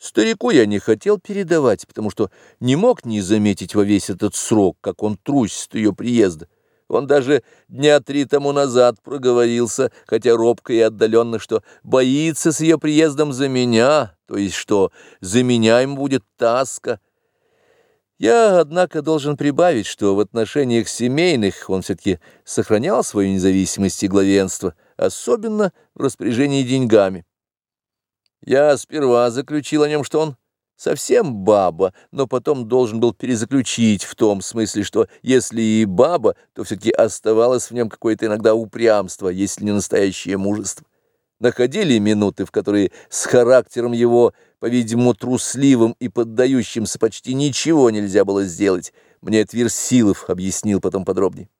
Старику я не хотел передавать, потому что не мог не заметить во весь этот срок, как он трусит ее приезда. Он даже дня три тому назад проговорился, хотя робко и отдаленно, что боится с ее приездом за меня, то есть что за меня ему будет таска. Я, однако, должен прибавить, что в отношениях семейных он все-таки сохранял свою независимость и главенство, особенно в распоряжении деньгами. Я сперва заключил о нем, что он совсем баба, но потом должен был перезаключить в том смысле, что если и баба, то все-таки оставалось в нем какое-то иногда упрямство, если не настоящее мужество. Находили минуты, в которые с характером его, по-видимому, трусливым и поддающимся почти ничего нельзя было сделать. Мне Тверсилов объяснил потом подробнее.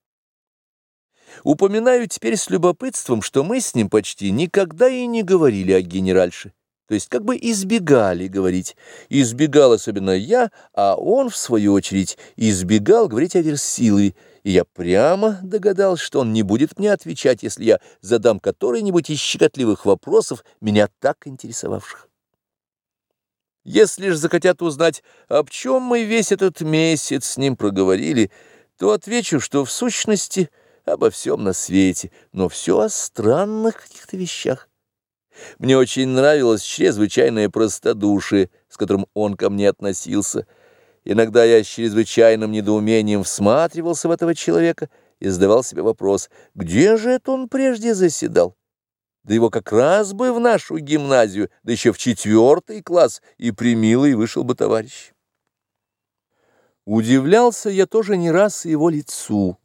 Упоминаю теперь с любопытством, что мы с ним почти никогда и не говорили о генеральше то есть как бы избегали говорить. Избегал особенно я, а он, в свою очередь, избегал говорить о Версилове, и я прямо догадался, что он не будет мне отвечать, если я задам который-нибудь из щекотливых вопросов, меня так интересовавших. Если же захотят узнать, об чем мы весь этот месяц с ним проговорили, то отвечу, что в сущности обо всем на свете, но все о странных каких-то вещах. Мне очень нравилось чрезвычайное простодушие, с которым он ко мне относился. Иногда я с чрезвычайным недоумением всматривался в этого человека и задавал себе вопрос, где же это он прежде заседал? Да его как раз бы в нашу гимназию, да еще в четвертый класс, и примилый вышел бы товарищ. Удивлялся я тоже не раз его лицу.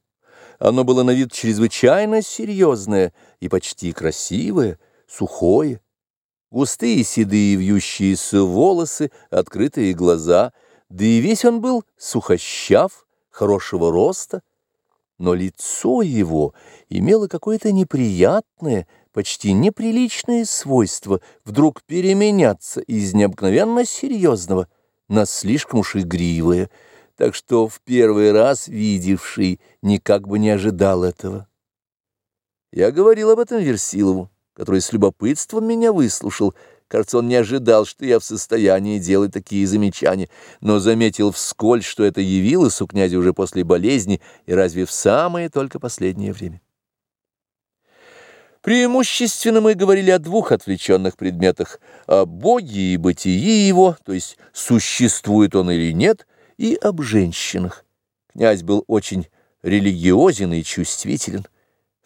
Оно было на вид чрезвычайно серьезное и почти красивое, сухое, густые седые вьющиеся волосы, открытые глаза, да и весь он был сухощав, хорошего роста, но лицо его имело какое-то неприятное, почти неприличное свойство вдруг переменяться из необыкновенно серьезного на слишком уж игривое, так что в первый раз видевший никак бы не ожидал этого. Я говорил об этом Версилову который с любопытством меня выслушал. Кажется, он не ожидал, что я в состоянии делать такие замечания, но заметил вскользь, что это явилось у князя уже после болезни и разве в самое только последнее время. Преимущественно мы говорили о двух отвлеченных предметах – о Боге и бытии его, то есть существует он или нет, и об женщинах. Князь был очень религиозен и чувствителен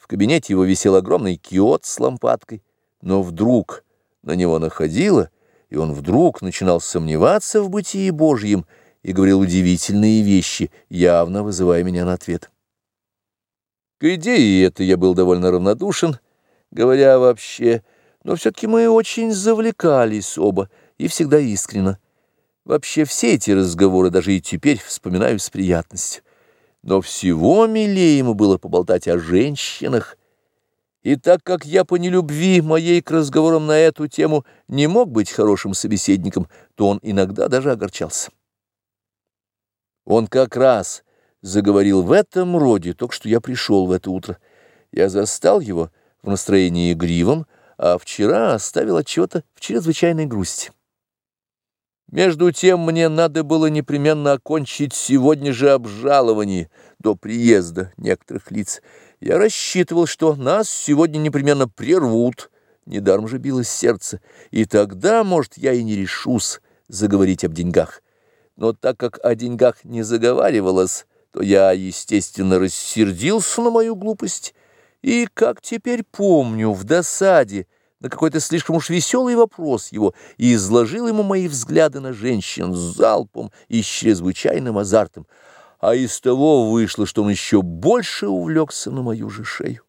кабинете его висел огромный киот с лампадкой, но вдруг на него находило, и он вдруг начинал сомневаться в бытии Божьем и говорил удивительные вещи, явно вызывая меня на ответ. К идее этой я был довольно равнодушен, говоря вообще, но все-таки мы очень завлекались оба, и всегда искренно. Вообще все эти разговоры даже и теперь вспоминаю с приятностью но всего милее ему было поболтать о женщинах. И так как я по нелюбви моей к разговорам на эту тему не мог быть хорошим собеседником, то он иногда даже огорчался. Он как раз заговорил в этом роде, только что я пришел в это утро. Я застал его в настроении игривом, а вчера оставил отчета в чрезвычайной грусти. Между тем мне надо было непременно окончить сегодня же обжалование до приезда некоторых лиц. Я рассчитывал, что нас сегодня непременно прервут, недаром же билось сердце, и тогда, может, я и не решусь заговорить об деньгах. Но так как о деньгах не заговаривалось, то я, естественно, рассердился на мою глупость, и, как теперь помню, в досаде, на какой-то слишком уж веселый вопрос его и изложил ему мои взгляды на женщин с залпом и с чрезвычайным азартом, а из того вышло, что он еще больше увлекся на мою же шею.